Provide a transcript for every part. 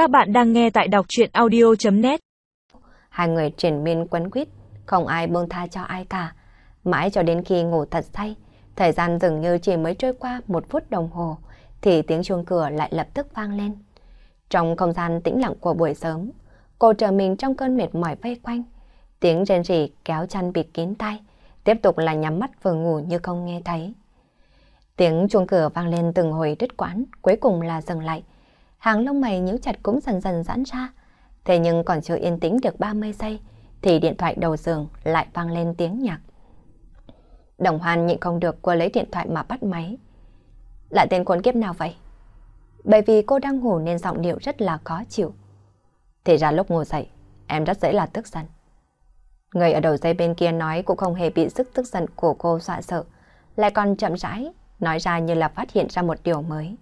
Các bạn đang nghe tại đọc chuyện audio.net Hai người triển miên quấn quýt, không ai buông tha cho ai cả. Mãi cho đến khi ngủ thật say, thời gian dường như chỉ mới trôi qua một phút đồng hồ, thì tiếng chuông cửa lại lập tức vang lên. Trong không gian tĩnh lặng của buổi sớm, cô trở mình trong cơn mệt mỏi vây quanh. Tiếng rên rỉ kéo chăn bịt kín tay, tiếp tục là nhắm mắt vừa ngủ như không nghe thấy. Tiếng chuông cửa vang lên từng hồi đứt quãng, cuối cùng là dừng lại. Hàng lông mày nhíu chặt cũng dần dần giãn ra. Thế nhưng còn chưa yên tĩnh được 30 giây, thì điện thoại đầu giường lại vang lên tiếng nhạc. Đồng Hoan nhịn không được cô lấy điện thoại mà bắt máy. Lại tên khốn kiếp nào vậy? Bởi vì cô đang ngủ nên giọng điệu rất là khó chịu. Thì ra lúc ngủ dậy, em rất dễ là tức giận. Người ở đầu dây bên kia nói cũng không hề bị sức tức giận của cô dọa sợ, lại còn chậm rãi, nói ra như là phát hiện ra một điều mới.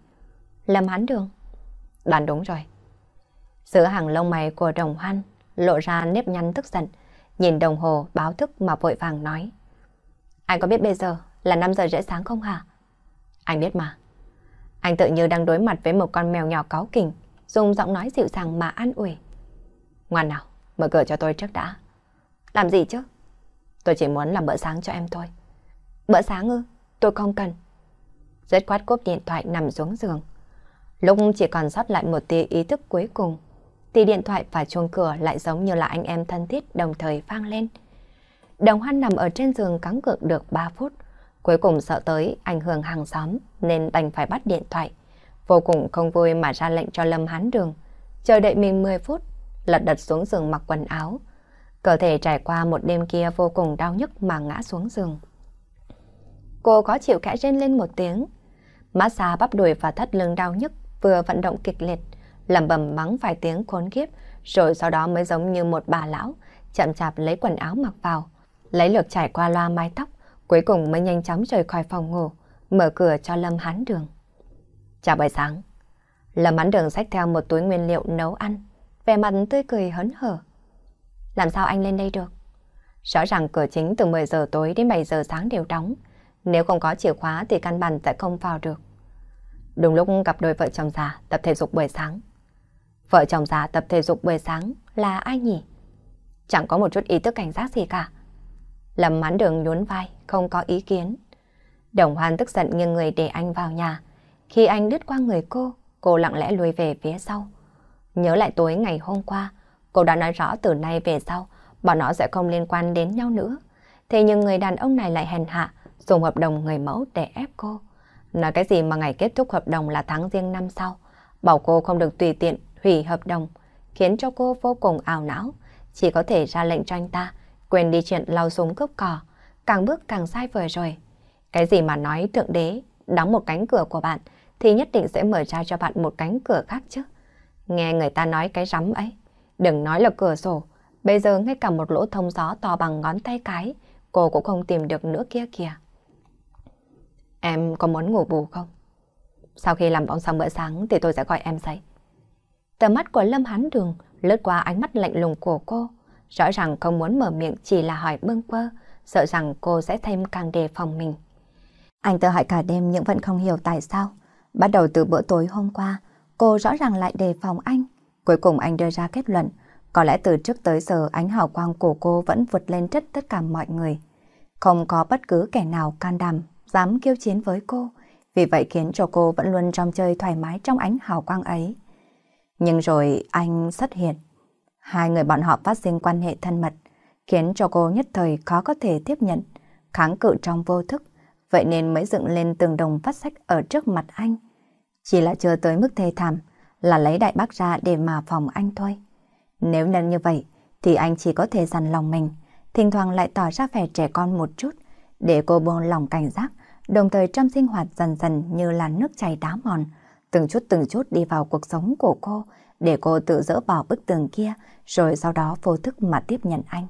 Lâm hán đường. Đoán đúng rồi. Giữa hàng lông mày của đồng hoan lộ ra nếp nhăn tức giận, nhìn đồng hồ báo thức mà vội vàng nói. Anh có biết bây giờ là 5 giờ rưỡi sáng không hả? Anh biết mà. Anh tự như đang đối mặt với một con mèo nhỏ cáu kỉnh, dùng giọng nói dịu dàng mà an ủi. Ngoan nào, mở cửa cho tôi trước đã. Làm gì chứ? Tôi chỉ muốn làm bữa sáng cho em thôi. Bữa sáng ư? Tôi không cần. Rất quát cốp điện thoại nằm xuống giường. Lúc chỉ còn sót lại một tia ý thức cuối cùng, thì điện thoại và chuông cửa lại giống như là anh em thân thiết đồng thời vang lên. Đồng hoan nằm ở trên giường cắn cược được 3 phút, cuối cùng sợ tới ảnh hưởng hàng xóm nên đành phải bắt điện thoại. Vô cùng không vui mà ra lệnh cho Lâm Hán Đường, chờ đợi mình 10 phút, lật đật xuống giường mặc quần áo. Cơ thể trải qua một đêm kia vô cùng đau nhức mà ngã xuống giường. Cô có chịu khẽ rên lên một tiếng, massage bắp đùi và thắt lưng đau nhức vừa vận động kịch liệt, lẩm bẩm mắng vài tiếng khốn kiếp, rồi sau đó mới giống như một bà lão, chậm chạp lấy quần áo mặc vào, lấy lược trải qua loa mái tóc, cuối cùng mới nhanh chóng rời khỏi phòng ngủ, mở cửa cho Lâm Hán Đường. Chào buổi sáng. Lâm Hán Đường xách theo một túi nguyên liệu nấu ăn, vẻ mặt tươi cười hớn hở. Làm sao anh lên đây được? Rõ ràng cửa chính từ 10 giờ tối đến 7 giờ sáng đều đóng. Nếu không có chìa khóa thì căn bản sẽ không vào được. Đúng lúc gặp đôi vợ chồng già tập thể dục buổi sáng. Vợ chồng già tập thể dục buổi sáng là ai nhỉ? Chẳng có một chút ý thức cảnh giác gì cả. Lâm mãn đường nhún vai, không có ý kiến. Đồng hoan tức giận nghiêng người để anh vào nhà. Khi anh đứt qua người cô, cô lặng lẽ lùi về phía sau. Nhớ lại tối ngày hôm qua, cô đã nói rõ từ nay về sau, bọn nó sẽ không liên quan đến nhau nữa. Thế nhưng người đàn ông này lại hèn hạ, dùng hợp đồng người mẫu để ép cô. Nói cái gì mà ngày kết thúc hợp đồng là tháng riêng năm sau, bảo cô không được tùy tiện hủy hợp đồng, khiến cho cô vô cùng ảo não, chỉ có thể ra lệnh cho anh ta, quên đi chuyện lau súng cướp cỏ, càng bước càng sai vời rồi. Cái gì mà nói thượng đế, đóng một cánh cửa của bạn, thì nhất định sẽ mở ra cho bạn một cánh cửa khác chứ. Nghe người ta nói cái rắm ấy, đừng nói là cửa sổ, bây giờ ngay cả một lỗ thông gió to bằng ngón tay cái, cô cũng không tìm được nữa kia kìa. Em có muốn ngủ bù không? Sau khi làm bóng xong bữa sáng thì tôi sẽ gọi em dậy. Tờ mắt của Lâm Hán Đường lướt qua ánh mắt lạnh lùng của cô. Rõ ràng không muốn mở miệng chỉ là hỏi bâng quơ, sợ rằng cô sẽ thêm càng đề phòng mình. Anh tự hỏi cả đêm nhưng vẫn không hiểu tại sao. Bắt đầu từ bữa tối hôm qua, cô rõ ràng lại đề phòng anh. Cuối cùng anh đưa ra kết luận, có lẽ từ trước tới giờ ánh hào quang của cô vẫn vượt lên chất tất cả mọi người. Không có bất cứ kẻ nào can đảm dám kêu chiến với cô, vì vậy khiến cho cô vẫn luôn trong chơi thoải mái trong ánh hào quang ấy. Nhưng rồi anh xuất hiện. Hai người bọn họ phát sinh quan hệ thân mật, khiến cho cô nhất thời khó có thể tiếp nhận, kháng cự trong vô thức, vậy nên mới dựng lên tường đồng phát sách ở trước mặt anh. Chỉ là chưa tới mức thê thảm, là lấy đại bác ra để mà phòng anh thôi. Nếu nên như vậy, thì anh chỉ có thể dằn lòng mình, thỉnh thoảng lại tỏ ra vẻ trẻ con một chút, để cô buông lòng cảnh giác, đồng thời trong sinh hoạt dần dần như là nước chảy đá mòn, từng chút từng chút đi vào cuộc sống của cô, để cô tự dỡ bỏ bức tường kia, rồi sau đó vô thức mà tiếp nhận anh.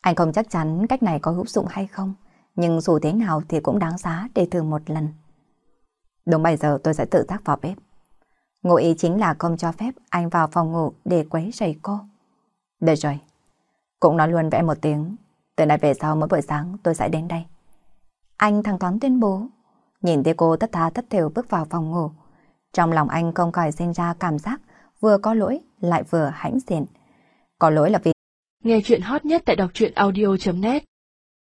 Anh không chắc chắn cách này có hữu dụng hay không, nhưng dù thế nào thì cũng đáng giá để thử một lần. Đúng 7 giờ tôi sẽ tự tác vào bếp. Ngụ ý chính là không cho phép anh vào phòng ngủ để quấy rầy cô. Được rồi. Cũng nói luôn với em một tiếng, từ nay về sau mỗi buổi sáng tôi sẽ đến đây. Anh thẳng thắn tuyên bố. Nhìn thấy cô tất thá tất thểu bước vào phòng ngủ. Trong lòng anh không khỏi sinh ra cảm giác vừa có lỗi lại vừa hãnh diện. Có lỗi là vì Nghe chuyện hot nhất tại đọc truyện audio.net